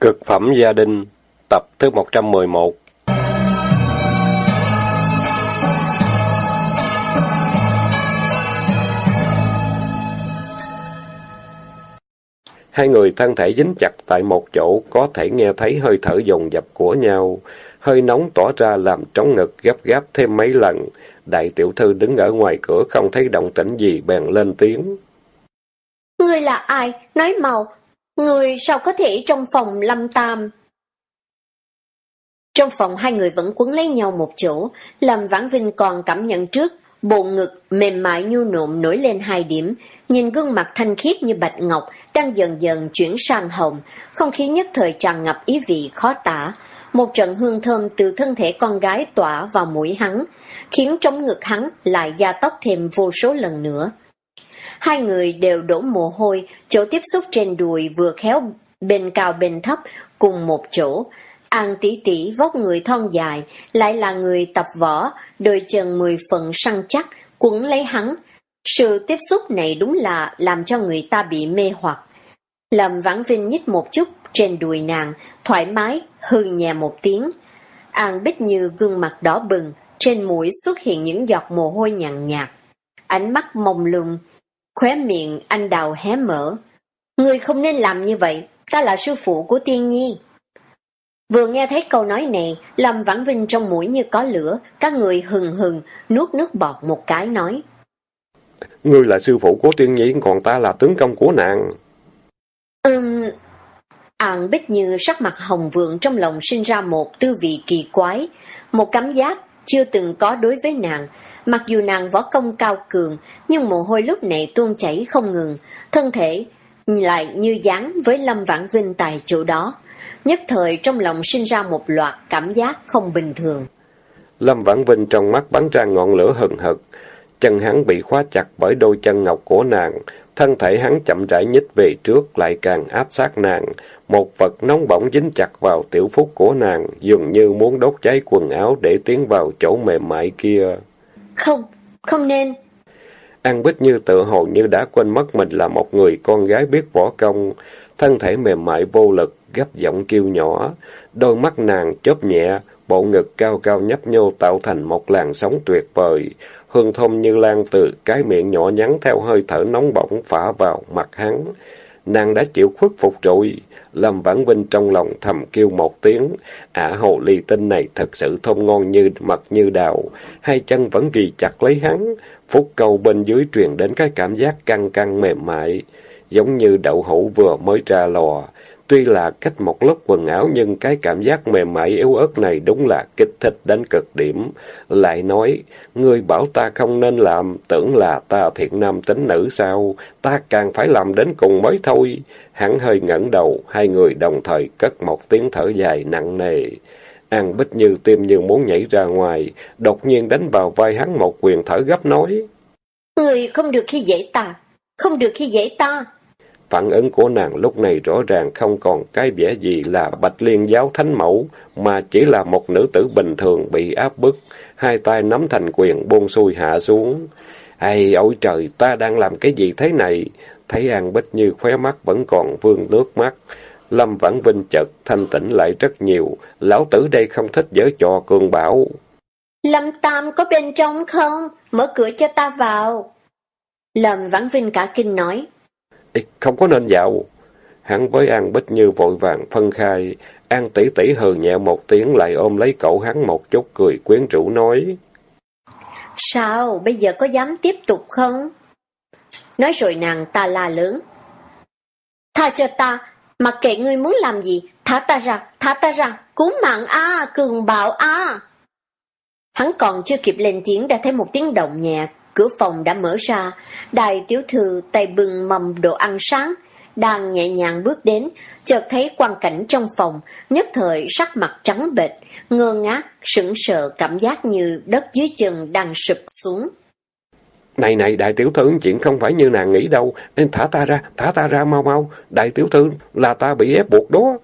Cực phẩm gia đình, tập thứ 111 Hai người thân thể dính chặt tại một chỗ, có thể nghe thấy hơi thở dồn dập của nhau. Hơi nóng tỏa ra làm trống ngực gấp gáp thêm mấy lần. Đại tiểu thư đứng ở ngoài cửa không thấy động tĩnh gì bèn lên tiếng. Ngươi là ai? Nói màu Người sao có thể trong phòng lâm tam? Trong phòng hai người vẫn quấn lấy nhau một chỗ, làm Vãn Vinh còn cảm nhận trước, bộ ngực mềm mại nhu nộm nổi lên hai điểm, nhìn gương mặt thanh khiết như bạch ngọc đang dần dần chuyển sang hồng, không khí nhất thời tràn ngập ý vị khó tả. Một trận hương thơm từ thân thể con gái tỏa vào mũi hắn, khiến trong ngực hắn lại gia tốc thêm vô số lần nữa. Hai người đều đổ mồ hôi, chỗ tiếp xúc trên đùi vừa khéo bên cao bên thấp cùng một chỗ. An tỷ tỷ vóc người thon dài, lại là người tập võ, đôi chân mười phần săn chắc, quấn lấy hắn. Sự tiếp xúc này đúng là làm cho người ta bị mê hoặc. Lâm Vãn Vinh nhích một chút trên đùi nàng, thoải mái, hư nhẹ một tiếng. An Bích Như gương mặt đỏ bừng, trên mũi xuất hiện những giọt mồ hôi nhàn nhạt. Ánh mắt mông lung, Khóe miệng anh đào hé mở. Người không nên làm như vậy, ta là sư phụ của tiên nhi. Vừa nghe thấy câu nói này, Lâm Vãn Vinh trong mũi như có lửa, các người hừng hừng, nuốt nước bọt một cái nói. Ngươi là sư phụ của tiên nhi, còn ta là tướng công của nàng. Ừm... Ảng Bích Như sắc mặt hồng vượng trong lòng sinh ra một tư vị kỳ quái, một cảm giác chưa từng có đối với nàng, Mặc dù nàng võ công cao cường, nhưng mồ hôi lúc này tuôn chảy không ngừng, thân thể lại như dán với Lâm Vãn Vinh tại chỗ đó. Nhất thời trong lòng sinh ra một loạt cảm giác không bình thường. Lâm Vãn Vinh trong mắt bắn ra ngọn lửa hừng hực, chân hắn bị khóa chặt bởi đôi chân ngọc của nàng, thân thể hắn chậm rãi nhích về trước lại càng áp sát nàng, một vật nóng bỏng dính chặt vào tiểu phúc của nàng, dường như muốn đốt cháy quần áo để tiến vào chỗ mềm mại kia. Không, không nên. An Bích như tự hồ như đã quên mất mình là một người con gái biết võ công, thân thể mềm mại vô lực, gấp giọng kêu nhỏ, đôi mắt nàng chớp nhẹ, bộ ngực cao cao nhấp nhô tạo thành một làn sóng tuyệt vời, hương thơm như lan từ cái miệng nhỏ nhắn theo hơi thở nóng bỏng phả vào mặt hắn. Nàng đã chịu khuất phục rồi. Lâm Vãn Vinh trong lòng thầm kêu một tiếng, ả hồ ly tinh này thật sự thơm ngon như mật như đào, hai chân vẫn ghi chặt lấy hắn, phúc cầu bên dưới truyền đến cái cảm giác căng căng mềm mại, giống như đậu hũ vừa mới ra lò. Tuy là cách một lớp quần áo nhưng cái cảm giác mềm mại yếu ớt này đúng là kích thích đến cực điểm. Lại nói, người bảo ta không nên làm, tưởng là ta thiện nam tính nữ sao, ta càng phải làm đến cùng mới thôi. Hắn hơi ngẩng đầu, hai người đồng thời cất một tiếng thở dài nặng nề. An Bích Như tim như muốn nhảy ra ngoài, đột nhiên đánh vào vai hắn một quyền thở gấp nói. Người không được khi dễ ta, không được khi dễ ta. Phản ứng của nàng lúc này rõ ràng không còn cái vẻ gì là bạch liên giáo thánh mẫu, mà chỉ là một nữ tử bình thường bị áp bức, hai tay nắm thành quyền buông xuôi hạ xuống. Ây, ôi trời, ta đang làm cái gì thế này? Thấy An Bích Như khóe mắt vẫn còn vương nước mắt. Lâm Vãn Vinh chợt thanh tĩnh lại rất nhiều, lão tử đây không thích giới trò cường bảo. Lâm Tam có bên trong không? Mở cửa cho ta vào. Lâm Vãn Vinh cả kinh nói. Không có nên dạo Hắn với An Bích Như vội vàng phân khai, An tỷ tỷ hừ nhẹ một tiếng lại ôm lấy cậu hắn một chút cười quyến rũ nói. Sao, bây giờ có dám tiếp tục không? Nói rồi nàng ta la lớn. Tha cho ta, mặc kệ ngươi muốn làm gì, thả ta ra, thả ta ra, cứu mạng a, cường bạo a. Hắn còn chưa kịp lên tiếng đã thấy một tiếng động nhẹ, cửa phòng đã mở ra, đại tiểu thư tay bưng mầm đồ ăn sáng, đang nhẹ nhàng bước đến, chợt thấy quang cảnh trong phòng, nhất thời sắc mặt trắng bệch, ngơ ngác, sững sờ cảm giác như đất dưới chân đang sụp xuống. Này này, đại tiểu thư, chuyện không phải như nàng nghĩ đâu, nên thả ta ra, thả ta ra mau mau, đại tiểu thư, là ta bị ép buộc đó.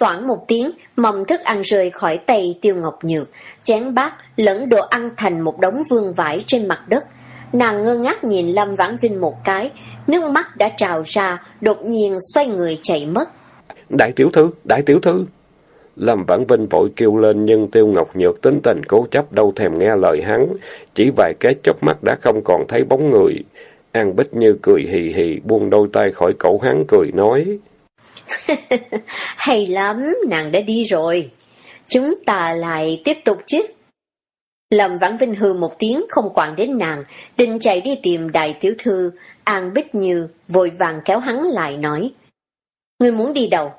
Soảng một tiếng, mầm thức ăn rơi khỏi tay tiêu ngọc nhược, chén bát lẫn đồ ăn thành một đống vương vải trên mặt đất. Nàng ngơ ngác nhìn Lâm Vãn Vinh một cái, nước mắt đã trào ra, đột nhiên xoay người chạy mất. Đại tiểu thư, đại tiểu thư. Lâm Vãn Vinh vội kêu lên nhưng Tiêu Ngọc Nhược tính tình cố chấp đâu thèm nghe lời hắn. Chỉ vài cái chớp mắt đã không còn thấy bóng người. An Bích Như cười hì hì buông đôi tay khỏi cổ hắn cười nói. Hay lắm, nàng đã đi rồi. Chúng ta lại tiếp tục chứ. Lâm Vãn Vinh hư một tiếng không quản đến nàng, định chạy đi tìm đại tiểu thư, An Bích Như vội vàng kéo hắn lại nói. Ngươi muốn đi đâu?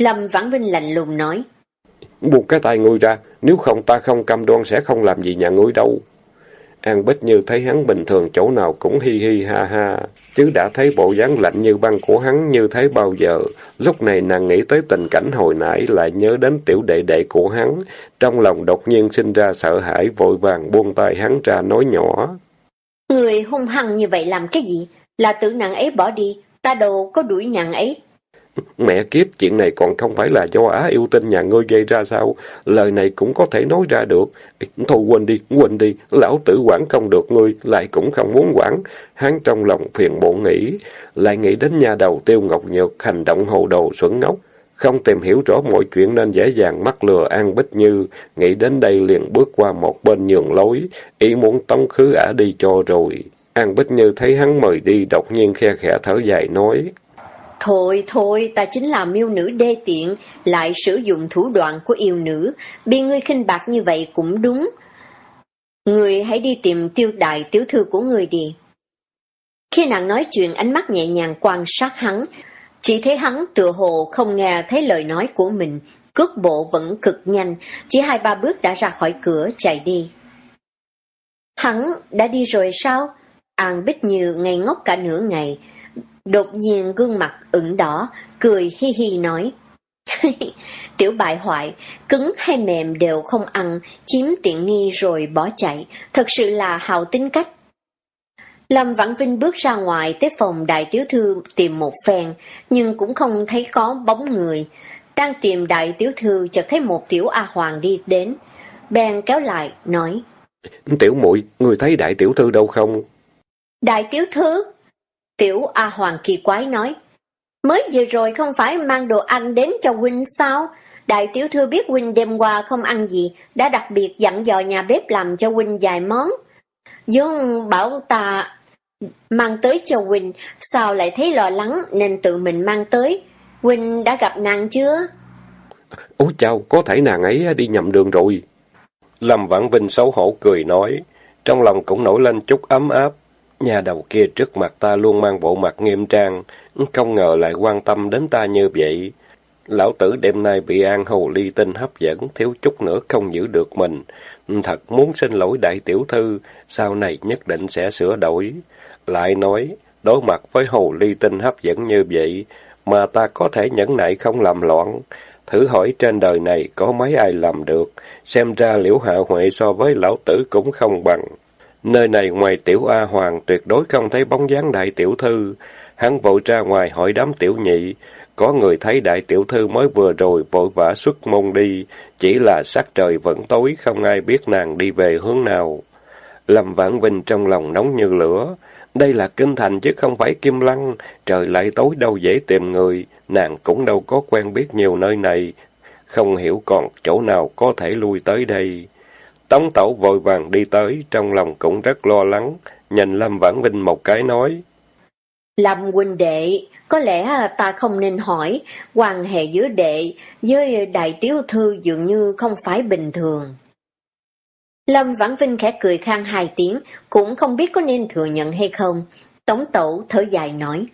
Lâm Vãn Vinh lạnh lùng nói. Buộc cái tay ngươi ra, nếu không ta không cam đoan sẽ không làm gì nhà ngươi đâu. An Bích Như thấy hắn bình thường chỗ nào cũng hi hi ha ha, chứ đã thấy bộ dáng lạnh như băng của hắn như thế bao giờ. Lúc này nàng nghĩ tới tình cảnh hồi nãy lại nhớ đến tiểu đệ đệ của hắn, trong lòng đột nhiên sinh ra sợ hãi vội vàng buông tay hắn ra nói nhỏ. Người hung hăng như vậy làm cái gì? Là tự nàng ấy bỏ đi, ta đâu có đuổi nàng ấy. Mẹ kiếp, chuyện này còn không phải là do Á yêu tinh nhà ngươi gây ra sao? Lời này cũng có thể nói ra được. Thôi quên đi, quên đi, lão tử quản không được ngươi, lại cũng không muốn quản. Hắn trong lòng phiền bộ nghĩ, lại nghĩ đến nhà đầu tiêu ngọc nhược, hành động hồ đồ xuẩn ngốc. Không tìm hiểu rõ mọi chuyện nên dễ dàng mắc lừa An Bích Như, nghĩ đến đây liền bước qua một bên nhường lối, ý muốn tống khứ ả đi cho rồi. An Bích Như thấy hắn mời đi, đột nhiên khe khẽ thở dài nói. Thôi thôi, ta chính là miêu nữ đê tiện, lại sử dụng thủ đoạn của yêu nữ, bị ngươi khinh bạc như vậy cũng đúng. Người hãy đi tìm tiêu đại tiểu thư của người đi. Khi nàng nói chuyện ánh mắt nhẹ nhàng quan sát hắn, chỉ thấy hắn tựa hồ không nghe thấy lời nói của mình, cước bộ vẫn cực nhanh, chỉ hai ba bước đã ra khỏi cửa chạy đi. Hắn đã đi rồi sao? An Bích Như ngây ngốc cả nửa ngày, Đột nhiên gương mặt ửng đỏ, cười hi hi nói. Tiểu bại hoại, cứng hay mềm đều không ăn, chiếm tiện nghi rồi bỏ chạy, thật sự là hào tính cách. Lâm Vãn Vinh bước ra ngoài tới phòng đại tiểu thư tìm một phen, nhưng cũng không thấy có bóng người. Đang tìm đại tiểu thư chợt thấy một tiểu A Hoàng đi đến. Bèn kéo lại, nói. Tiểu muội người thấy đại tiểu thư đâu không? Đại tiểu thư? Tiểu A Hoàng kỳ quái nói, mới vừa rồi không phải mang đồ ăn đến cho huynh sao? Đại tiểu thư biết huynh đêm qua không ăn gì, đã đặc biệt dặn dò nhà bếp làm cho huynh vài món. Dương bảo ta mang tới cho huynh, sao lại thấy lo lắng nên tự mình mang tới. Huynh đã gặp nàng chưa? Ôi chào, có thể nàng ấy đi nhầm đường rồi. Lâm Vãn Vinh xấu hổ cười nói, trong lòng cũng nổi lên chút ấm áp. Nhà đầu kia trước mặt ta luôn mang bộ mặt nghiêm trang, không ngờ lại quan tâm đến ta như vậy. Lão tử đêm nay bị An Hồ Ly Tinh hấp dẫn, thiếu chút nữa không giữ được mình. Thật muốn xin lỗi đại tiểu thư, sau này nhất định sẽ sửa đổi. Lại nói, đối mặt với Hồ Ly Tinh hấp dẫn như vậy, mà ta có thể nhẫn nại không làm loạn. Thử hỏi trên đời này có mấy ai làm được, xem ra liễu hạ huệ so với lão tử cũng không bằng. Nơi này ngoài tiểu A Hoàng tuyệt đối không thấy bóng dáng đại tiểu thư. Hắn vội ra ngoài hỏi đám tiểu nhị. Có người thấy đại tiểu thư mới vừa rồi vội vã xuất môn đi. Chỉ là sắc trời vẫn tối, không ai biết nàng đi về hướng nào. Lâm Vãn Vinh trong lòng nóng như lửa. Đây là kinh thành chứ không phải kim lăng. Trời lại tối đâu dễ tìm người. Nàng cũng đâu có quen biết nhiều nơi này. Không hiểu còn chỗ nào có thể lui tới đây. Tống tẩu vội vàng đi tới, trong lòng cũng rất lo lắng, nhìn Lâm Vãn Vinh một cái nói. Lâm huynh đệ, có lẽ ta không nên hỏi, quan hệ giữa đệ với đại tiếu thư dường như không phải bình thường. Lâm Vãn Vinh khẽ cười khang hai tiếng, cũng không biết có nên thừa nhận hay không. Tống tẩu thở dài nói.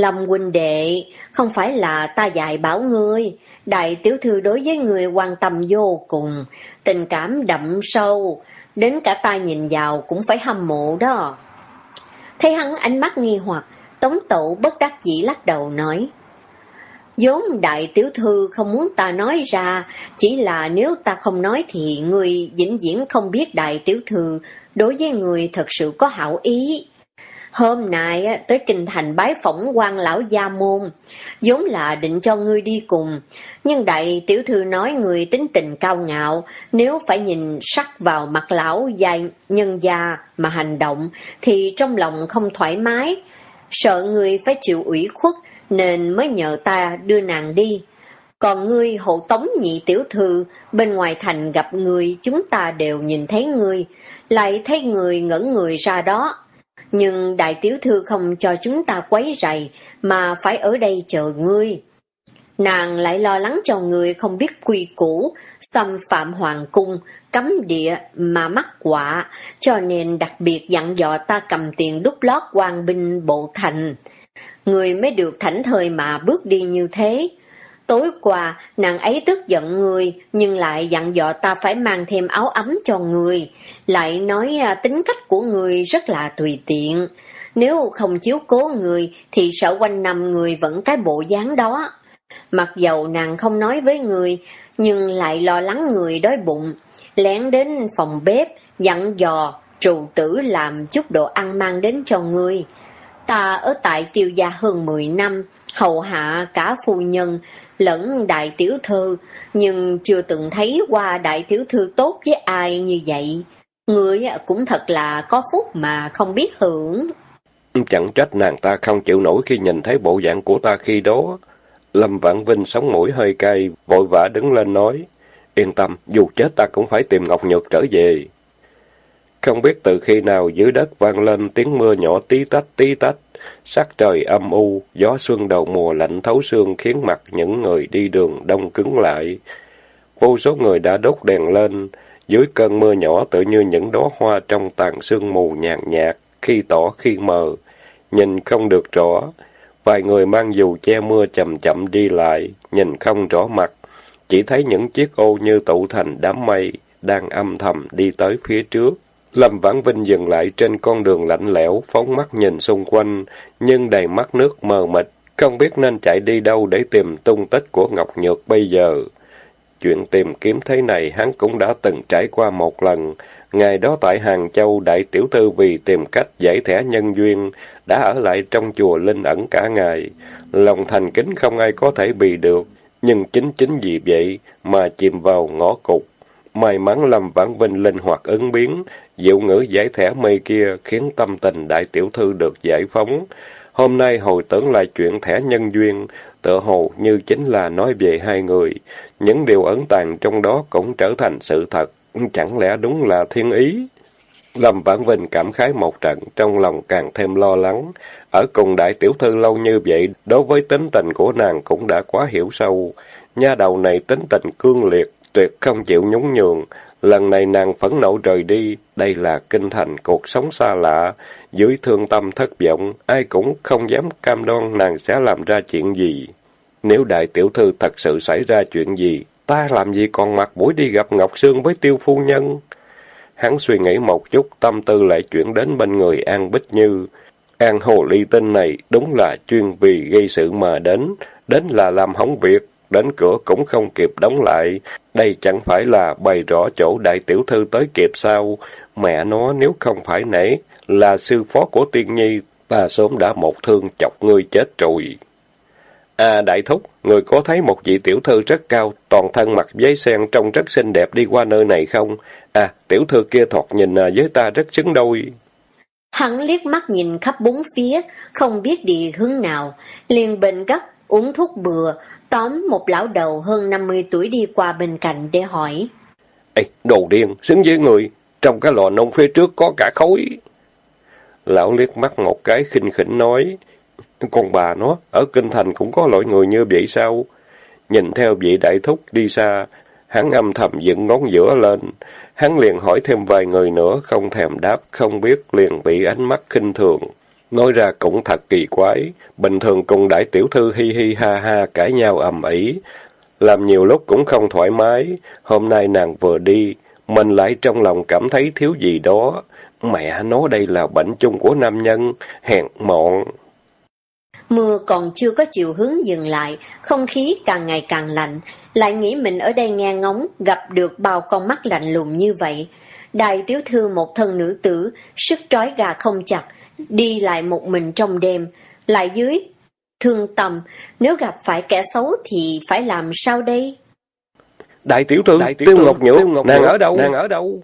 Lâm huynh đệ, không phải là ta dạy bảo ngươi, đại tiểu thư đối với người quan tâm vô cùng, tình cảm đậm sâu, đến cả ta nhìn vào cũng phải hâm mộ đó. Thấy hắn ánh mắt nghi hoặc, tống tẩu bất đắc dĩ lắc đầu nói. vốn đại tiểu thư không muốn ta nói ra, chỉ là nếu ta không nói thì người vĩnh viễn không biết đại tiểu thư đối với người thật sự có hảo ý. Hôm nay tới kinh thành bái phỏng quan lão gia môn, vốn là định cho ngươi đi cùng, nhưng đại tiểu thư nói người tính tình cao ngạo, nếu phải nhìn sắc vào mặt lão gia nhân gia mà hành động, thì trong lòng không thoải mái, sợ người phải chịu ủy khuất, nên mới nhờ ta đưa nàng đi. Còn ngươi hộ tống nhị tiểu thư, bên ngoài thành gặp người, chúng ta đều nhìn thấy ngươi, lại thấy người ngẩn người ra đó. Nhưng đại tiểu thư không cho chúng ta quấy rầy, mà phải ở đây chờ ngươi. Nàng lại lo lắng cho người không biết quy củ, xâm phạm hoàng cung, cấm địa mà mắc quả, cho nên đặc biệt dặn dò ta cầm tiền đúc lót quan binh bộ thành. Người mới được thảnh thời mà bước đi như thế. Tối qua, nàng ấy tức giận người, nhưng lại dặn dò ta phải mang thêm áo ấm cho người, lại nói à, tính cách của người rất là tùy tiện. Nếu không chiếu cố người, thì sợ quanh năm người vẫn cái bộ dáng đó. Mặc dầu nàng không nói với người, nhưng lại lo lắng người đói bụng, lén đến phòng bếp, dặn dò, trù tử làm chút đồ ăn mang đến cho người. Ta ở tại tiêu gia hơn 10 năm, hầu hạ cả phu nhân, lẫn đại tiểu thư, nhưng chưa từng thấy qua đại tiểu thư tốt với ai như vậy. Người cũng thật là có phúc mà không biết hưởng. Chẳng trách nàng ta không chịu nổi khi nhìn thấy bộ dạng của ta khi đó. Lâm Vãn Vinh sống mũi hơi cay, vội vã đứng lên nói, yên tâm, dù chết ta cũng phải tìm Ngọc Nhược trở về. Không biết từ khi nào dưới đất vang lên tiếng mưa nhỏ tí tách tí tách, sắc trời âm u, gió xuân đầu mùa lạnh thấu xương khiến mặt những người đi đường đông cứng lại. Vô số người đã đốt đèn lên, dưới cơn mưa nhỏ tự như những đóa hoa trong tàn sương mù nhàn nhạt, khi tỏ khi mờ, nhìn không được rõ. Vài người mang dù che mưa chậm chậm đi lại, nhìn không rõ mặt, chỉ thấy những chiếc ô như tụ thành đám mây, đang âm thầm đi tới phía trước. Lâm Vãn Vinh dừng lại trên con đường lạnh lẽo, phóng mắt nhìn xung quanh, nhưng đầy mắt nước mờ mịt, không biết nên chạy đi đâu để tìm tung tích của Ngọc Nhược bây giờ. Chuyện tìm kiếm thế này hắn cũng đã từng trải qua một lần. Ngày đó tại Hàng Châu, Đại Tiểu Thư vì tìm cách giải thẻ nhân duyên, đã ở lại trong chùa linh ẩn cả ngày. Lòng thành kính không ai có thể bị được, nhưng chính chính vì vậy mà chìm vào ngõ cục. May mắn Lâm Vãn Vinh linh hoạt ứng biến, dịu ngữ giải thẻ mây kia khiến tâm tình đại tiểu thư được giải phóng. Hôm nay hồi tưởng lại chuyện thẻ nhân duyên, tựa hồ như chính là nói về hai người. Những điều ẩn tàng trong đó cũng trở thành sự thật, chẳng lẽ đúng là thiên ý? Lâm Vãn Vinh cảm khái một trận, trong lòng càng thêm lo lắng. Ở cùng đại tiểu thư lâu như vậy, đối với tính tình của nàng cũng đã quá hiểu sâu. Nha đầu này tính tình cương liệt, tuyệt không chịu nhún nhường. Lần này nàng phẫn nộ rời đi, đây là kinh thành cuộc sống xa lạ. Dưới thương tâm thất vọng, ai cũng không dám cam đoan nàng sẽ làm ra chuyện gì. Nếu đại tiểu thư thật sự xảy ra chuyện gì, ta làm gì còn mặt mũi đi gặp Ngọc Sương với tiêu phu nhân? Hắn suy nghĩ một chút, tâm tư lại chuyển đến bên người An Bích Như. An Hồ Ly Tinh này đúng là chuyên vì gây sự mà đến, đến là làm hỏng việc, đến cửa cũng không kịp đóng lại. Đây chẳng phải là bày rõ chỗ đại tiểu thư tới kịp sao? Mẹ nó nếu không phải nể, là sư phó của tiên nhi, ta sớm đã một thương chọc ngươi chết rồi. À đại thúc, người có thấy một vị tiểu thư rất cao, toàn thân mặc giấy sen trông rất xinh đẹp đi qua nơi này không? À, tiểu thư kia thoạt nhìn à, với ta rất xứng đôi. Hắn liếc mắt nhìn khắp bốn phía, không biết đi hướng nào, liền bệnh gấp, uống thuốc bừa, tóm một lão đầu hơn 50 tuổi đi qua bên cạnh để hỏi. Ê, đồ điên, xứng với người, trong cái lò nông phía trước có cả khối. Lão liếc mắt một cái khinh khỉnh nói, con bà nó, ở Kinh Thành cũng có loại người như vậy sao? Nhìn theo vị đại thúc đi xa, hắn âm thầm dựng ngón giữa lên. Hắn liền hỏi thêm vài người nữa, không thèm đáp, không biết, liền bị ánh mắt khinh thường. Nói ra cũng thật kỳ quái, bình thường cùng đại tiểu thư hi hi ha ha cãi nhau ầm ĩ, làm nhiều lúc cũng không thoải mái. Hôm nay nàng vừa đi, mình lại trong lòng cảm thấy thiếu gì đó. Mẹ nói đây là bệnh chung của nam nhân, hèn mọn. Mưa còn chưa có chiều hướng dừng lại, không khí càng ngày càng lạnh, lại nghĩ mình ở đây nghe ngóng, gặp được bao con mắt lạnh lùng như vậy. Đại tiểu thư một thân nữ tử, sức trói gà không chặt, đi lại một mình trong đêm, lại dưới thương tâm, nếu gặp phải kẻ xấu thì phải làm sao đây? Đại tiểu thư, Đại tiểu Tiêu Ngọc Nhược, nàng ở đâu? Nàng ở đâu?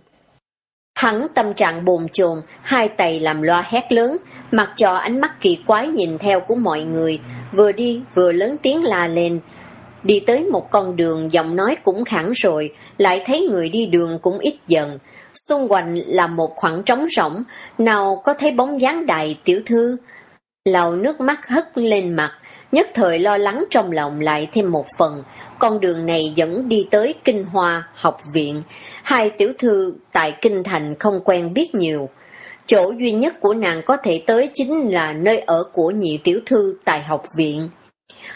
Hắn tâm trạng bồn chồn, hai tay làm loa hét lớn, mặc cho ánh mắt kỳ quái nhìn theo của mọi người, vừa đi vừa lớn tiếng la lên. Đi tới một con đường giọng nói cũng khẳng rồi, lại thấy người đi đường cũng ít dần. Xung quanh là một khoảng trống rỗng, nào có thấy bóng dáng đại tiểu thư. Lầu nước mắt hất lên mặt, nhất thời lo lắng trong lòng lại thêm một phần. Con đường này dẫn đi tới Kinh Hoa, học viện. Hai tiểu thư tại Kinh Thành không quen biết nhiều. Chỗ duy nhất của nàng có thể tới chính là nơi ở của nhị tiểu thư tại học viện.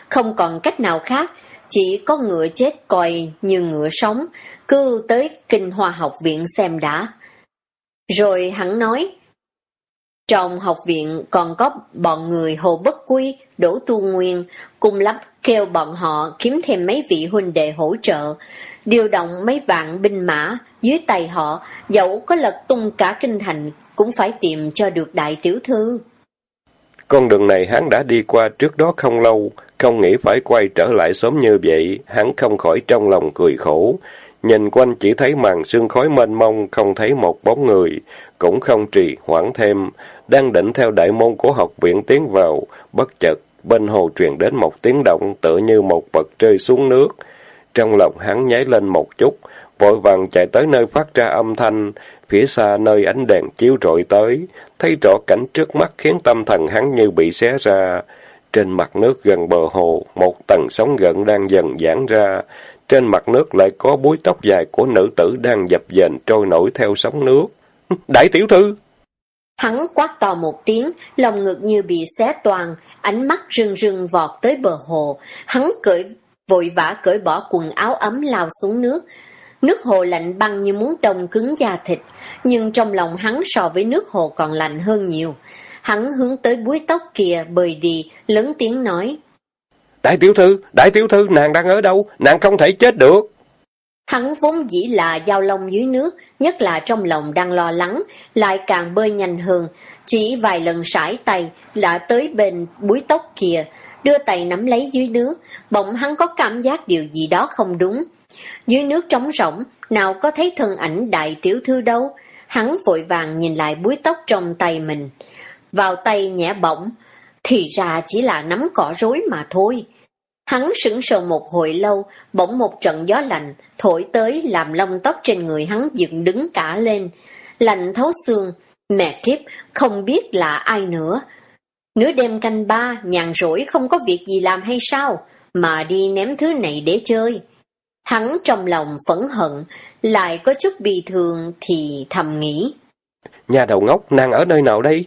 Không còn cách nào khác, chỉ có ngựa chết coi như ngựa sống, cứ tới Kinh Hoa học viện xem đã. Rồi hắn nói, trong học viện còn có bọn người Hồ Bất Quy, Đỗ Tu Nguyên, cùng lắm kêu bọn họ kiếm thêm mấy vị huynh đệ hỗ trợ, điều động mấy vạn binh mã dưới tay họ, dẫu có lật tung cả kinh thành, cũng phải tìm cho được đại tiểu thư. Con đường này hắn đã đi qua trước đó không lâu, không nghĩ phải quay trở lại sớm như vậy, hắn không khỏi trong lòng cười khổ. Nhìn quanh chỉ thấy màn sương khói mênh mông, không thấy một bóng người, cũng không trì hoãn thêm, đang định theo đại môn của học viện tiến vào, bất chợt bên hồ truyền đến một tiếng động tựa như một vật rơi xuống nước. Trong lòng hắn nháy lên một chút, vội vàng chạy tới nơi phát ra âm thanh, phía xa nơi ánh đèn chiếu rọi tới, thấy rõ cảnh trước mắt khiến tâm thần hắn như bị xé ra. Trên mặt nước gần bờ hồ, một tầng sóng gần đang dần giãn ra, trên mặt nước lại có búi tóc dài của nữ tử đang dập dềnh trôi nổi theo sóng nước. Đại tiểu thư! Hắn quát to một tiếng, lòng ngực như bị xé toàn, ánh mắt rưng rưng vọt tới bờ hồ. Hắn cởi vội vã cởi bỏ quần áo ấm lao xuống nước. Nước hồ lạnh băng như muốn đông cứng da thịt, nhưng trong lòng hắn so với nước hồ còn lạnh hơn nhiều. Hắn hướng tới búi tóc kia bơi đi, lớn tiếng nói. Đại tiểu thư, đại tiểu thư, nàng đang ở đâu? Nàng không thể chết được. Hắn vốn dĩ là giao long dưới nước, nhất là trong lòng đang lo lắng, lại càng bơi nhanh hơn. Chỉ vài lần sải tay đã tới bên búi tóc kia, đưa tay nắm lấy dưới nước, bỗng hắn có cảm giác điều gì đó không đúng. Dưới nước trống rỗng, nào có thấy thân ảnh đại tiểu thư đâu. Hắn vội vàng nhìn lại búi tóc trong tay mình. Vào tay nhẹ bỗng, thì ra chỉ là nắm cỏ rối mà thôi. Hắn sững sờ một hồi lâu, bỗng một trận gió lạnh, thổi tới làm lông tóc trên người hắn dựng đứng cả lên. Lạnh thấu xương, mẹ kiếp, không biết là ai nữa. Nửa đêm canh ba, nhàn rỗi không có việc gì làm hay sao, mà đi ném thứ này để chơi. Hắn trong lòng phẫn hận, lại có chút bị thường thì thầm nghĩ. Nhà đầu ngốc, nàng ở nơi nào đây?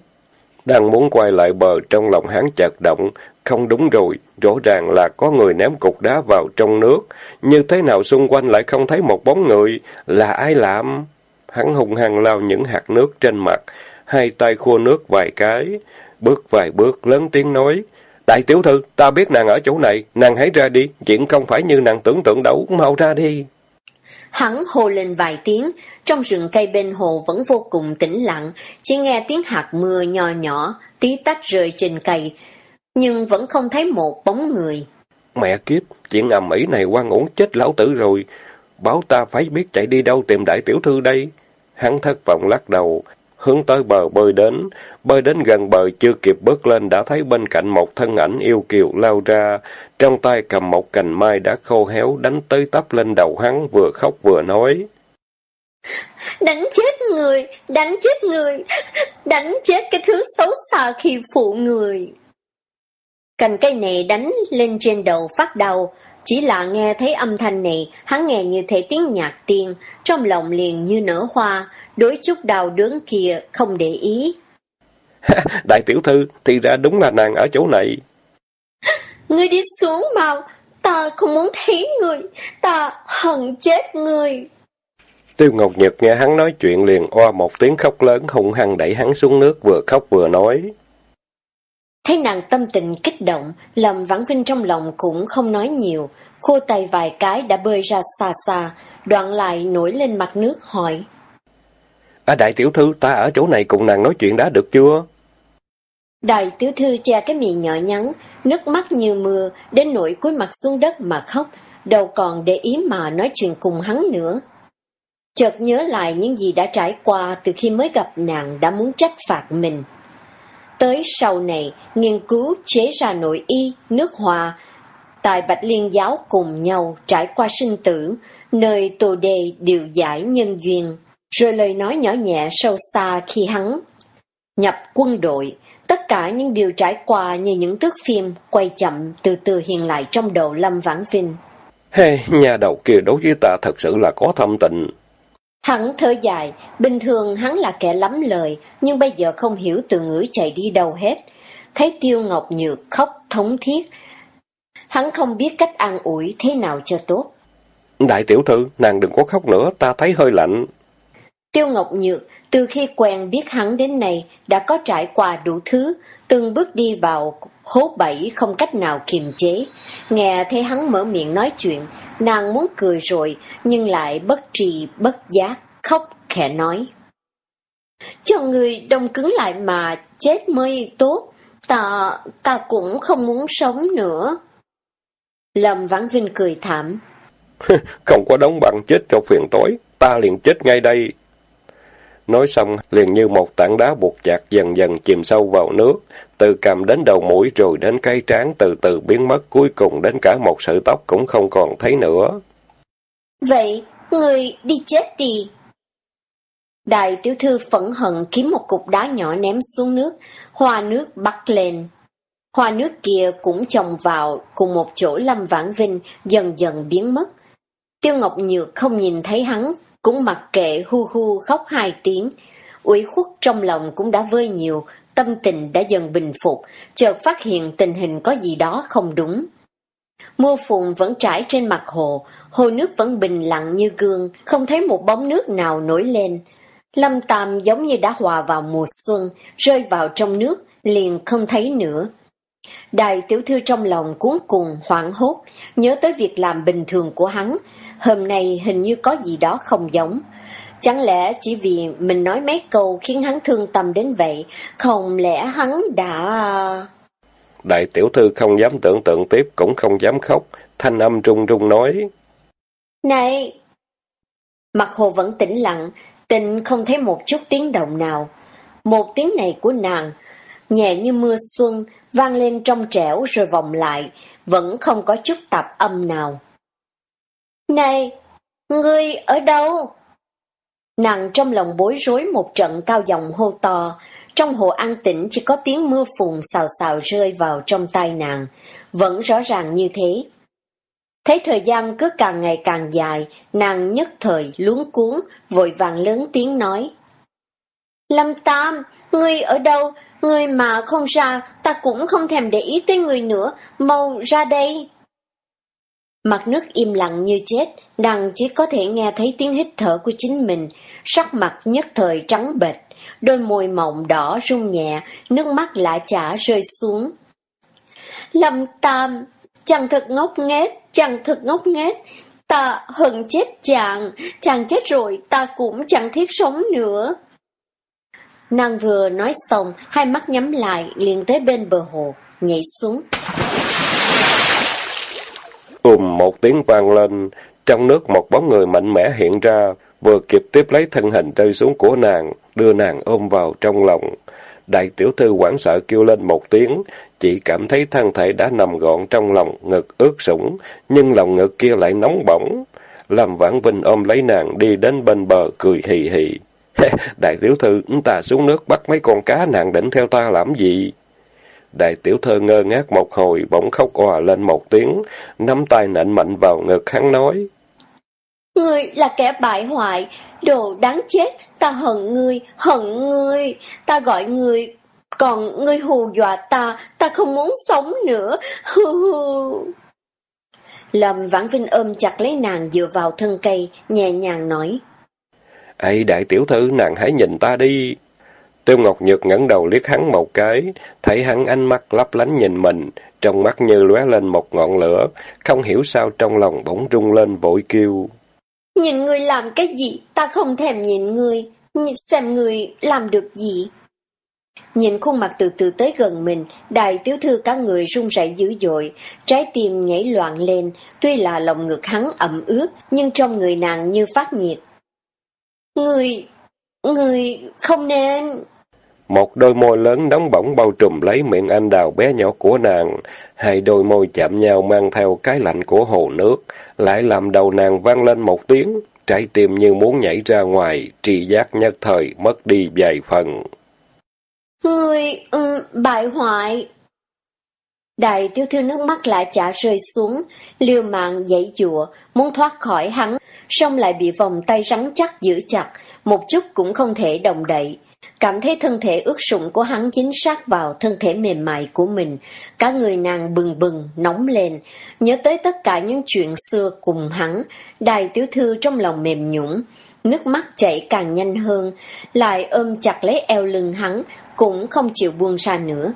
Đang muốn quay lại bờ trong lòng hắn chợt động, không đúng rồi, rõ ràng là có người ném cục đá vào trong nước, như thế nào xung quanh lại không thấy một bóng người, là ai làm? Hắn hung hăng lao những hạt nước trên mặt, hai tay khua nước vài cái, bước vài bước lớn tiếng nói, Đại tiểu thư, ta biết nàng ở chỗ này, nàng hãy ra đi, chuyện không phải như nàng tưởng tượng đâu, mau ra đi. Hắn hô lên vài tiếng, trong rừng cây bên hồ vẫn vô cùng tĩnh lặng, chỉ nghe tiếng hạt mưa nhỏ nhỏ, tí tách rơi trên cây, nhưng vẫn không thấy một bóng người. Mẹ kiếp, chuyện ầm ĩ này quan uổng chết lão tử rồi, bảo ta phải biết chạy đi đâu tìm đại tiểu thư đây. Hắn thất vọng lắc đầu, hướng tới bờ bơi đến, bơi đến gần bờ chưa kịp bước lên đã thấy bên cạnh một thân ảnh yêu kiều lao ra, trong tay cầm một cành mai đã khô héo đánh tới tấp lên đầu hắn vừa khóc vừa nói. Đánh chết người, đánh chết người, đánh chết cái thứ xấu xa khi phụ người. Cành cây này đánh lên trên đầu phát đầu chỉ là nghe thấy âm thanh này, hắn nghe như thể tiếng nhạc tiên, trong lòng liền như nở hoa, đối chút đau đớn kia không để ý. Đại tiểu thư, thì ra đúng là nàng ở chỗ này. Ngươi đi xuống mau, ta không muốn thấy người, ta hận chết người. Tiêu Ngọc Nhật nghe hắn nói chuyện liền oa một tiếng khóc lớn hung hăng đẩy hắn xuống nước vừa khóc vừa nói. Thấy nàng tâm tình kích động, Lâm Vãn Vinh trong lòng cũng không nói nhiều, khô tay vài cái đã bơi ra xa xa, đoạn lại nổi lên mặt nước hỏi. À đại tiểu thư, ta ở chỗ này cùng nàng nói chuyện đã được chưa? Đại tiểu thư che cái miệng nhỏ nhắn, nước mắt như mưa, đến nỗi cúi mặt xuống đất mà khóc, đâu còn để ý mà nói chuyện cùng hắn nữa. Chợt nhớ lại những gì đã trải qua từ khi mới gặp nàng đã muốn trách phạt mình. Tới sau này, nghiên cứu chế ra nội y, nước hòa, tại Bạch Liên giáo cùng nhau trải qua sinh tử, nơi tù Đề điều giải nhân duyên, rồi lời nói nhỏ nhẹ sâu xa khi hắn nhập quân đội, tất cả những điều trải qua như những thước phim quay chậm từ từ hiện lại trong đầu Lâm Vãn Vinh. Hey, nhà đầu kia đối với ta thật sự là có thâm tình. Hắn thở dài, bình thường hắn là kẻ lắm lời, nhưng bây giờ không hiểu từ ngữ chạy đi đâu hết. Thấy Tiêu Ngọc Nhược khóc thống thiết, hắn không biết cách an ủi thế nào cho tốt. Đại tiểu thư, nàng đừng có khóc nữa, ta thấy hơi lạnh. Tiêu Ngọc Nhược, từ khi quen biết hắn đến nay, đã có trải qua đủ thứ, từng bước đi vào hố bẫy không cách nào kiềm chế. Nghe thấy hắn mở miệng nói chuyện, nàng muốn cười rồi, nhưng lại bất trì bất giác, khóc khẽ nói. Cho người đông cứng lại mà chết mới tốt, ta, ta cũng không muốn sống nữa. Lâm Vãn Vinh cười thảm. không có đóng bằng chết trong phiền tối, ta liền chết ngay đây. Nói xong, liền như một tảng đá buộc chặt dần dần chìm sâu vào nước, từ cầm đến đầu mũi rồi đến cái trán từ từ biến mất cuối cùng đến cả một sợi tóc cũng không còn thấy nữa. Vậy, người đi chết đi. Đại tiểu thư phẫn hận kiếm một cục đá nhỏ ném xuống nước, hoa nước bắt lên. Hoa nước kia cũng chồng vào cùng một chỗ Lâm Vãn Vinh dần dần biến mất. Tiêu Ngọc Nhược không nhìn thấy hắn, cũng mặc kệ hu hu khóc hai tiếng. ủy khuất trong lòng cũng đã vơi nhiều, tâm tình đã dần bình phục, chợt phát hiện tình hình có gì đó không đúng. Mưa phùn vẫn trải trên mặt hồ, hồ nước vẫn bình lặng như gương, không thấy một bóng nước nào nổi lên. Lâm Tam giống như đã hòa vào mùa xuân, rơi vào trong nước, liền không thấy nữa. Đại tiểu thư trong lòng cuốn cùng, hoảng hốt, nhớ tới việc làm bình thường của hắn, hôm nay hình như có gì đó không giống. Chẳng lẽ chỉ vì mình nói mấy câu khiến hắn thương tâm đến vậy, không lẽ hắn đã... Đại tiểu thư không dám tưởng tượng tiếp, cũng không dám khóc, thanh âm trung trung nói. Này! Mặt hồ vẫn tĩnh lặng, tình không thấy một chút tiếng động nào. Một tiếng này của nàng, nhẹ như mưa xuân, vang lên trong trẻo rồi vòng lại, vẫn không có chút tạp âm nào. Này, ngươi ở đâu? Nàng trong lòng bối rối một trận cao giọng hô to, trong hồ an tĩnh chỉ có tiếng mưa phùn xào xào rơi vào trong tai nàng, vẫn rõ ràng như thế. Thấy thời gian cứ càng ngày càng dài, nàng nhất thời luống cuốn, vội vàng lớn tiếng nói. Lâm Tam, ngươi ở đâu? Ngươi mà không ra, ta cũng không thèm để ý tới người nữa, mau ra đây. Mặt nước im lặng như chết, nàng chỉ có thể nghe thấy tiếng hít thở của chính mình, sắc mặt nhất thời trắng bệch, đôi môi mộng đỏ rung nhẹ, nước mắt lạ chả rơi xuống. Lâm Tam, chàng thật ngốc nghếch, chàng thật ngốc nghếch, ta hận chết chàng, chàng chết rồi ta cũng chẳng thiết sống nữa. Nàng vừa nói xong, hai mắt nhắm lại, liền tới bên bờ hồ, nhảy xuống. Ùm một tiếng vang lên, trong nước một bóng người mạnh mẽ hiện ra, vừa kịp tiếp lấy thân hình rơi xuống của nàng, đưa nàng ôm vào trong lòng. Đại tiểu thư hoảng sợ kêu lên một tiếng, chỉ cảm thấy thân thể đã nằm gọn trong lòng, ngực ướt sũng, nhưng lòng ngực kia lại nóng bỏng. Lâm Vãn Vinh ôm lấy nàng đi đến bên bờ, cười hì hì. Đại tiểu thư, ta xuống nước bắt mấy con cá nàng định theo ta làm gì? Đại tiểu thư ngơ ngác một hồi, bỗng khóc òa lên một tiếng, nắm tay nện mạnh vào ngực hắn nói. Ngươi là kẻ bại hoại, đồ đáng chết, ta hận ngươi, hận ngươi, ta gọi ngươi, còn ngươi hù dọa ta, ta không muốn sống nữa. Hù hù. Lâm Vãn Vinh ôm chặt lấy nàng dựa vào thân cây, nhẹ nhàng nói. Ê đại tiểu thư, nàng hãy nhìn ta đi. Tiêu Ngọc Nhược ngẩng đầu liếc hắn một cái, thấy hắn ánh mắt lấp lánh nhìn mình, trong mắt như lóe lên một ngọn lửa, không hiểu sao trong lòng bỗng rung lên vội kêu. Nhìn người làm cái gì, ta không thèm nhìn người, xem người làm được gì. Nhìn khuôn mặt từ từ tới gần mình, đại tiểu thư các người run rẩy dữ dội, trái tim nhảy loạn lên, tuy là lòng ngực hắn ẩm ướt, nhưng trong người nàng như phát nhiệt. Người, người không nên... Một đôi môi lớn nóng bỏng bao trùm lấy miệng anh đào bé nhỏ của nàng. Hai đôi môi chạm nhau mang theo cái lạnh của hồ nước, lại làm đầu nàng vang lên một tiếng, trái tim như muốn nhảy ra ngoài, tri giác nhất thời mất đi vài phần. Người, um, bại hoại. Đại tiêu thư nước mắt lại chả rơi xuống, liều mạng dãy dụa, muốn thoát khỏi hắn, song lại bị vòng tay rắn chắc giữ chặt, một chút cũng không thể động đậy. Cảm thấy thân thể ướt sũng của hắn chính xác vào thân thể mềm mại của mình, cả người nàng bừng bừng, nóng lên, nhớ tới tất cả những chuyện xưa cùng hắn, đài tiểu thư trong lòng mềm nhũng, nước mắt chảy càng nhanh hơn, lại ôm chặt lấy eo lưng hắn, cũng không chịu buông ra nữa.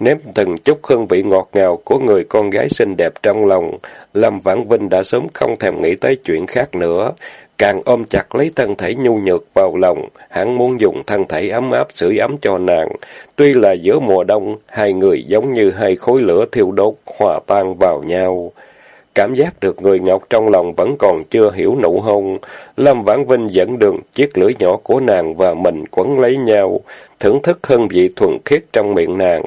Nếm từng chút hương vị ngọt ngào của người con gái xinh đẹp trong lòng, Lâm Vãn Vinh đã sớm không thèm nghĩ tới chuyện khác nữa, càng ôm chặt lấy thân thể nhu nhược vào lòng, hắn muốn dùng thân thể ấm áp sưởi ấm cho nàng. Tuy là giữa mùa đông, hai người giống như hai khối lửa thiêu đốt, hòa tan vào nhau. Cảm giác được người Ngọc trong lòng vẫn còn chưa hiểu nụ hôn. Lâm Vãn Vinh dẫn đường, chiếc lưỡi nhỏ của nàng và mình quấn lấy nhau, thưởng thức hương vị thuần khiết trong miệng nàng.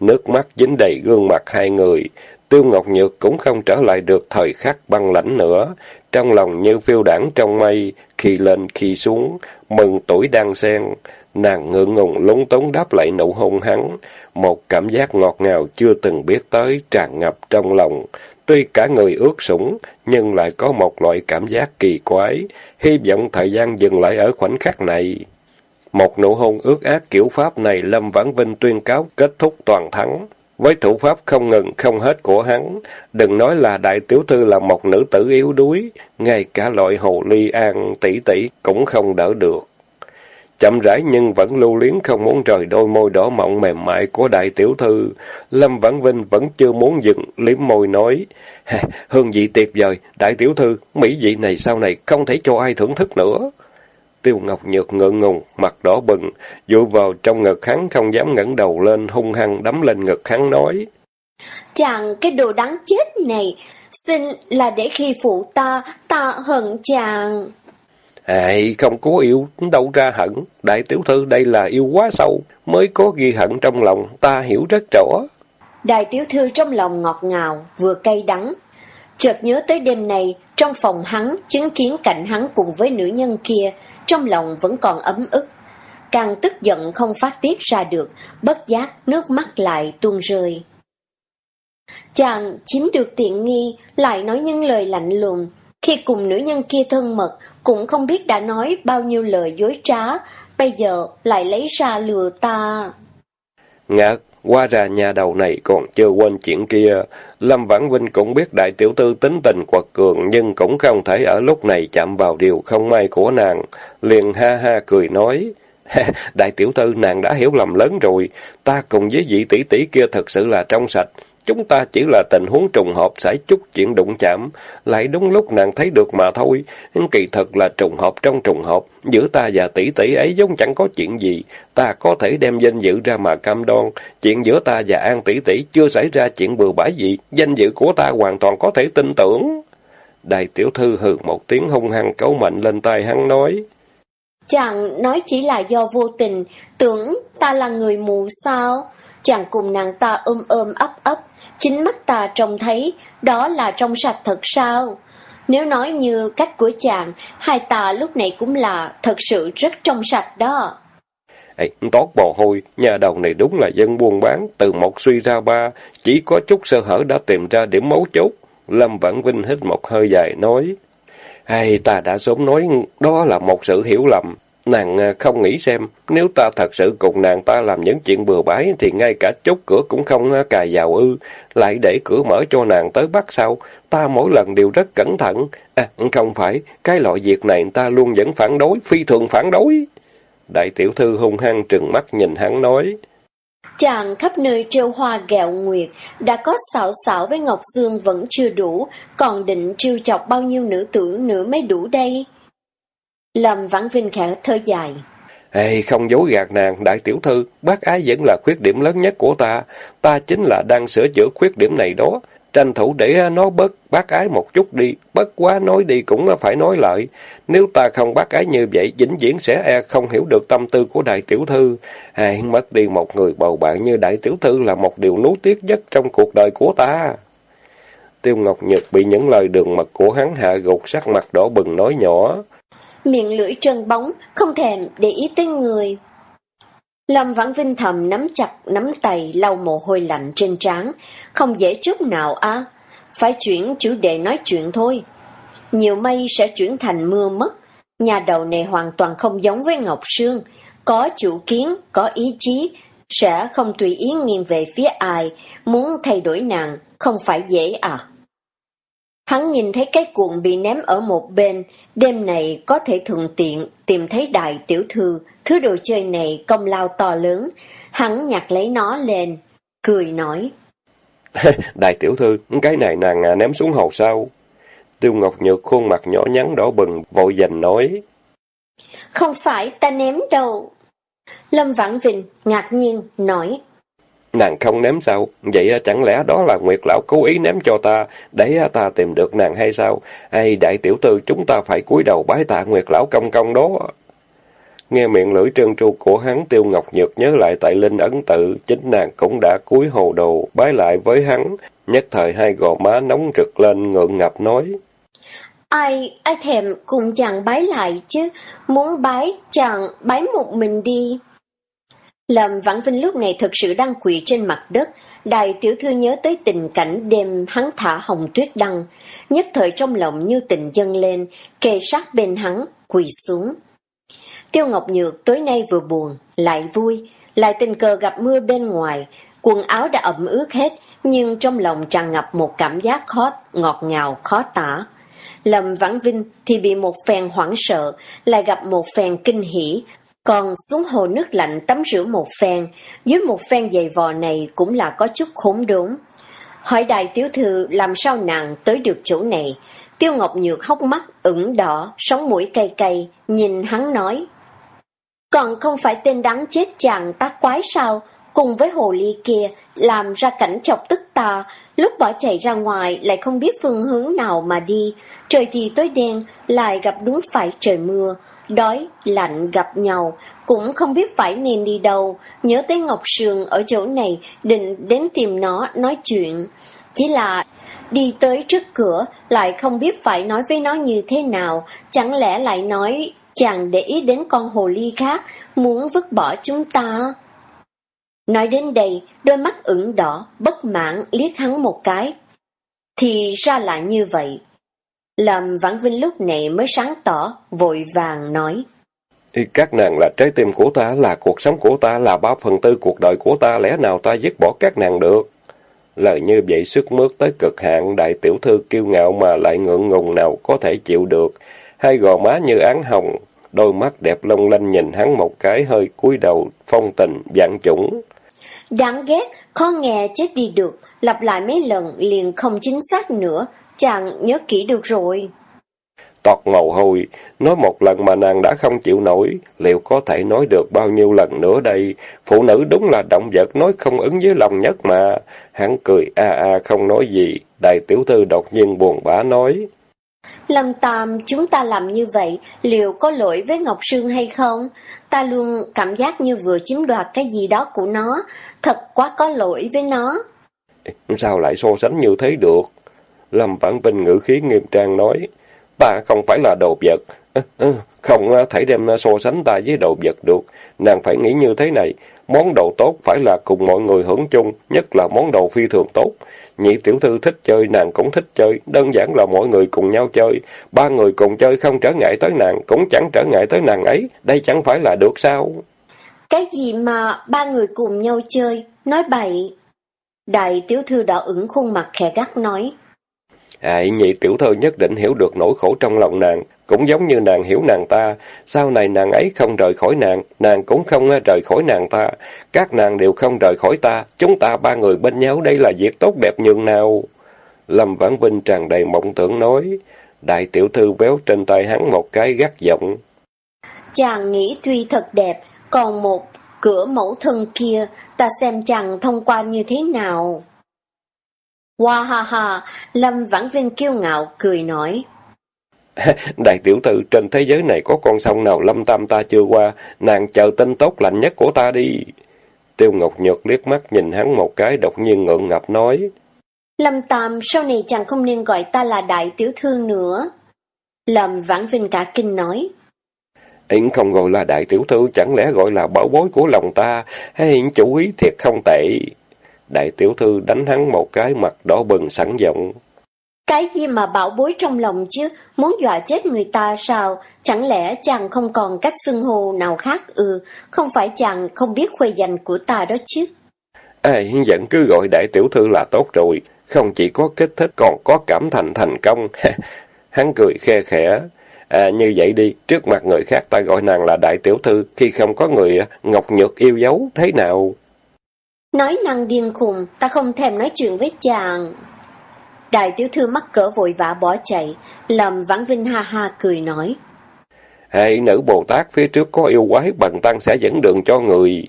Nước mắt dính đầy gương mặt hai người. Tiêu Ngọc Nhược cũng không trở lại được thời khắc băng lãnh nữa. Trong lòng như phiêu đảng trong mây, khi lên khi xuống, mừng tuổi đang xen. Nàng ngượng ngùng lúng túng đáp lại nụ hôn hắn. Một cảm giác ngọt ngào chưa từng biết tới, tràn ngập trong lòng. Tuy cả người ướt sũng, nhưng lại có một loại cảm giác kỳ quái. Hy vọng thời gian dừng lại ở khoảnh khắc này. Một nụ hôn ướt ác kiểu Pháp này Lâm Vãn Vinh tuyên cáo kết thúc toàn thắng. Với thủ pháp không ngừng không hết của hắn, đừng nói là đại tiểu thư là một nữ tử yếu đuối, ngay cả loại hồ ly an tỷ tỷ cũng không đỡ được. Chậm rãi nhưng vẫn lưu luyến không muốn rời đôi môi đỏ mọng mềm mại của đại tiểu thư. Lâm Vãn Vinh vẫn chưa muốn dừng, liếm môi nói. Hương vị tuyệt vời, đại tiểu thư, mỹ vị này sau này không thể cho ai thưởng thức nữa. Tiêu Ngọc Nhược ngượng ngùng, mặt đỏ bừng, dụi vào trong ngực hắn không dám ngẩng đầu lên, hung hăng đấm lên ngực hắn nói. Chàng cái đồ đáng chết này, xin là để khi phụ ta, ta hận chàng. Ai, không có yêu, đâu ra hận. Đại tiểu thư đây là yêu quá sâu, mới có ghi hận trong lòng, ta hiểu rất rõ. Đại tiểu thư trong lòng ngọt ngào, vừa cay đắng. Chợt nhớ tới đêm này, trong phòng hắn, chứng kiến cảnh hắn cùng với nữ nhân kia, trong lòng vẫn còn ấm ức. Càng tức giận không phát tiết ra được, bất giác nước mắt lại tuôn rơi. Chàng chiếm được tiện nghi, lại nói những lời lạnh lùng. Khi cùng nữ nhân kia thân mật, cũng không biết đã nói bao nhiêu lời dối trá, bây giờ lại lấy ra lừa ta. Ngạc, qua ra nhà đầu này còn chưa quên chuyện kia. Lâm Vãn Vinh cũng biết đại tiểu tư tính tình quật cường, nhưng cũng không thể ở lúc này chạm vào điều không may của nàng. Liền ha ha cười nói, đại tiểu tư nàng đã hiểu lầm lớn rồi, ta cùng với vị tỷ tỷ kia thật sự là trong sạch. Chúng ta chỉ là tình huống trùng hợp xảy chút chuyện đụng chạm, lại đúng lúc nàng thấy được mà thôi. Kỳ thật là trùng hợp trong trùng hợp, giữa ta và tỷ tỷ ấy giống chẳng có chuyện gì. Ta có thể đem danh dự ra mà cam đoan, chuyện giữa ta và An tỷ tỷ chưa xảy ra chuyện bừa bãi gì, danh dự của ta hoàn toàn có thể tin tưởng. Đại tiểu thư hừ một tiếng hung hăng cấu mạnh lên tai hắn nói. Chàng nói chỉ là do vô tình, tưởng ta là người mù sao? Chàng cùng nàng ta ôm ôm ấp ấp, chính mắt ta trông thấy, đó là trong sạch thật sao? Nếu nói như cách của chàng, hai ta lúc này cũng là thật sự rất trong sạch đó. Ê, tốt bò hôi, nhà đầu này đúng là dân buôn bán, từ một suy ra ba, chỉ có chút sơ hở đã tìm ra điểm mấu chốt. Lâm Vãn Vinh hít một hơi dài nói, Ê, ta đã sớm nói đó là một sự hiểu lầm, Nàng à, không nghĩ xem, nếu ta thật sự cùng nàng ta làm những chuyện bừa bãi thì ngay cả chốt cửa cũng không à, cài vào ư, lại để cửa mở cho nàng tới bắt sau. Ta mỗi lần đều rất cẩn thận. À, không phải, cái loại việc này ta luôn vẫn phản đối, phi thường phản đối. Đại tiểu thư hung hăng trừng mắt nhìn hắn nói. Chàng khắp nơi trêu hoa gẹo nguyệt, đã có xảo xảo với Ngọc Dương vẫn chưa đủ, còn định trêu chọc bao nhiêu nữ tử nữa mới đủ đây. Lâm Vãn Vinh khẽ thơ dài. Ê, không dối gạt nàng, đại tiểu thư, bác ái vẫn là khuyết điểm lớn nhất của ta. Ta chính là đang sửa chữa khuyết điểm này đó. tranh thủ để nó bớt bác ái một chút đi, bất quá nói đi cũng phải nói lại. Nếu ta không bác ái như vậy, vĩnh viễn sẽ e không hiểu được tâm tư của đại tiểu thư. À, mất đi một người bầu bạn như đại tiểu thư là một điều nuối tiếc nhất trong cuộc đời của ta. Tiêu Ngọc Nhật bị những lời đường mật của hắn hạ gục sắc mặt đỏ bừng nói nhỏ. Miệng lưỡi trơn bóng, không thèm để ý tới người. Lâm Vãn Vinh thầm nắm chặt nắm tay lau mồ hôi lạnh trên trán, không dễ chút nào à Phải chuyển chủ đề nói chuyện thôi. Nhiều mây sẽ chuyển thành mưa mất. Nhà đầu này hoàn toàn không giống với Ngọc Sương. Có chủ kiến, có ý chí, sẽ không tùy ý nghiêng về phía ai, muốn thay đổi nàng, không phải dễ à. Hắn nhìn thấy cái cuộn bị ném ở một bên, đêm này có thể thuận tiện tìm thấy đại tiểu thư, thứ đồ chơi này công lao to lớn. Hắn nhặt lấy nó lên, cười nói. đại tiểu thư, cái này nàng à, ném xuống hồ sao? Tiêu Ngọc Nhược khuôn mặt nhỏ nhắn đỏ bừng, vội dành nói. Không phải ta ném đâu. Lâm Vãn Vinh ngạc nhiên nói. Nàng không ném sao? Vậy à, chẳng lẽ đó là Nguyệt Lão cố ý ném cho ta, để à, ta tìm được nàng hay sao? Hay đại tiểu thư chúng ta phải cúi đầu bái tạ Nguyệt Lão công công đó. Nghe miệng lưỡi trơn tru của hắn Tiêu Ngọc Nhược nhớ lại tại Linh Ấn Tự, chính nàng cũng đã cúi hồ đồ, bái lại với hắn. Nhất thời hai gò má nóng rực lên ngượng ngập nói. Ai, ai thèm cùng chàng bái lại chứ, muốn bái chàng bái một mình đi. Lâm Vãn Vinh lúc này thực sự đang quỳ trên mặt đất, đại tiểu thư nhớ tới tình cảnh đêm hắn thả hồng tuyết đăng, nhất thời trong lòng như tình dâng lên, kề sát bên hắn, quỳ xuống. Tiêu Ngọc Nhược tối nay vừa buồn, lại vui, lại tình cờ gặp mưa bên ngoài, quần áo đã ẩm ướt hết, nhưng trong lòng tràn ngập một cảm giác khó, ngọt ngào, khó tả. Lâm Vãn Vinh thì bị một phen hoảng sợ, lại gặp một phen kinh hỉ, còn xuống hồ nước lạnh tắm rửa một phen, dưới một phen giày vò này cũng là có chút khốn đốn. Hỏi đại tiểu thư làm sao nàng tới được chỗ này, Tiêu Ngọc Nhược hốc mắt, ửng đỏ, sống mũi cay cay, nhìn hắn nói. Còn không phải tên đắng chết chàng tác quái sao, cùng với hồ ly kia, làm ra cảnh chọc tức ta, lúc bỏ chạy ra ngoài lại không biết phương hướng nào mà đi, trời thì tối đen, lại gặp đúng phải trời mưa, đói, lạnh gặp nhau, cũng không biết phải nên đi đâu, nhớ tới Ngọc Sương ở chỗ này, định đến tìm nó nói chuyện. Chỉ là đi tới trước cửa, lại không biết phải nói với nó như thế nào, chẳng lẽ lại nói chàng để ý đến con hồ ly khác, muốn vứt bỏ chúng ta. Nói đến đây, đôi mắt ửng đỏ, bất mãn liếc hắn một cái. Thì ra là như vậy. Làm Vãn Vinh lúc này mới sáng tỏ, vội vàng nói. Các nàng là trái tim của ta, là cuộc sống của ta, là ba phần tư cuộc đời của ta, lẽ nào ta dứt bỏ các nàng được? Lời như vậy sức mướt tới cực hạn, đại tiểu thư kiêu ngạo mà lại ngượng ngùng nào có thể chịu được. Hai gò má như án hồng, đôi mắt đẹp long lanh nhìn hắn một cái hơi cúi đầu, phong tình, dạng chủng. Đáng ghét, khó nghe chết đi được, lặp lại mấy lần liền không chính xác nữa, chàng nhớ kỹ được rồi. Tọt màu hôi, nói một lần mà nàng đã không chịu nổi, liệu có thể nói được bao nhiêu lần nữa đây? Phụ nữ đúng là động vật nói không ứng với lòng nhất mà. Hắn cười a a không nói gì, đại tiểu thư đột nhiên buồn bã nói. Lâm Tam, chúng ta làm như vậy, liệu có lỗi với Ngọc Sương hay không? Ta luôn cảm giác như vừa chiếm đoạt cái gì đó của nó, thật quá có lỗi với nó. Sao lại so sánh như thế được? Lâm Vãn Vinh ngữ khí nghiêm trang nói, ta không phải là đồ vật, không thể đem so sánh ta với đồ vật được, nàng phải nghĩ như thế này, món đồ tốt phải là cùng mọi người hưởng chung, nhất là món đồ phi thường tốt. Nhị tiểu thư thích chơi, nàng cũng thích chơi, đơn giản là mọi người cùng nhau chơi, ba người cùng chơi không trở ngại tới nàng, cũng chẳng trở ngại tới nàng ấy, đây chẳng phải là được sao? Cái gì mà ba người cùng nhau chơi, nói bậy. Đại tiểu thư đỏ ửng khuôn mặt khẽ gắt nói. À, ai nhị tiểu thư nhất định hiểu được nỗi khổ trong lòng nàng, cũng giống như nàng hiểu nàng ta. Sau này nàng ấy không rời khỏi nàng, nàng cũng không ờ, rời khỏi nàng ta. Các nàng đều không rời khỏi ta, chúng ta ba người bên nhau đây là việc tốt đẹp nhường nào. Lâm Vãn Vinh tràn đầy mộng tưởng nói. Đại tiểu thư béo trên tay hắn một cái gắt giọng. Chàng nghĩ tuy thật đẹp, còn một cửa mẫu thân kia, ta xem chàng thông qua như thế nào. Wow ha ha, Lâm Vãn Vinh kiêu ngạo, cười nói. Đại tiểu thư, trên thế giới này có con sông nào lâm tam ta chưa qua, nàng chờ tin tốt lành nhất của ta đi. Tiêu Ngọc Nhược liếc mắt nhìn hắn một cái đột nhiên ngượng ngập nói. Lâm Tam, sau này chàng không nên gọi ta là đại tiểu thư nữa. Lâm Vãn Vinh cả kinh nói. Yến không gọi là đại tiểu thư, chẳng lẽ gọi là bảo bối của lòng ta, hay Yến chủ ý thiệt không tệ. Đại tiểu thư đánh hắn một cái mặt đỏ bừng sẵn giọng. Cái gì mà bảo bối trong lòng chứ, muốn dọa chết người ta sao? Chẳng lẽ chàng không còn cách xưng hô nào khác ư? không phải chàng không biết khuê danh của ta đó chứ? Ai vẫn cứ gọi đại tiểu thư là tốt rồi, không chỉ có kích thích còn có cảm thành thành công. Hắn cười khe khẽ. À như vậy đi, trước mặt người khác ta gọi nàng là đại tiểu thư, khi không có người ngọc nhược yêu dấu, thế nào? Nói năng điên khùng, ta không thèm nói chuyện với chàng. Đại tiểu thư mắc cỡ vội vã bỏ chạy, làm Vãn Vinh ha ha cười nói. Hai nữ Bồ Tát phía trước có yêu quái bằng tăng sẽ dẫn đường cho người.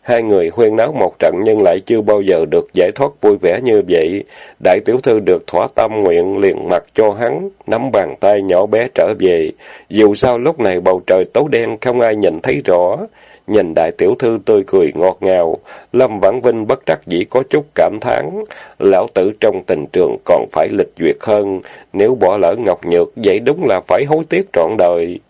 Hai người huyên náo một trận nhưng lại chưa bao giờ được giải thoát vui vẻ như vậy. Đại tiểu thư được thỏa tâm nguyện liền mặc cho hắn, nắm bàn tay nhỏ bé trở về. Dù sao lúc này bầu trời tối đen không ai nhìn thấy rõ. Nhìn đại tiểu thư tươi cười ngọt ngào, Lâm Vãn Vinh bất đắc dĩ có chút cảm thán Lão tử trong tình trường còn phải lịch duyệt hơn, nếu bỏ lỡ Ngọc Nhược, vậy đúng là phải hối tiếc trọn đời.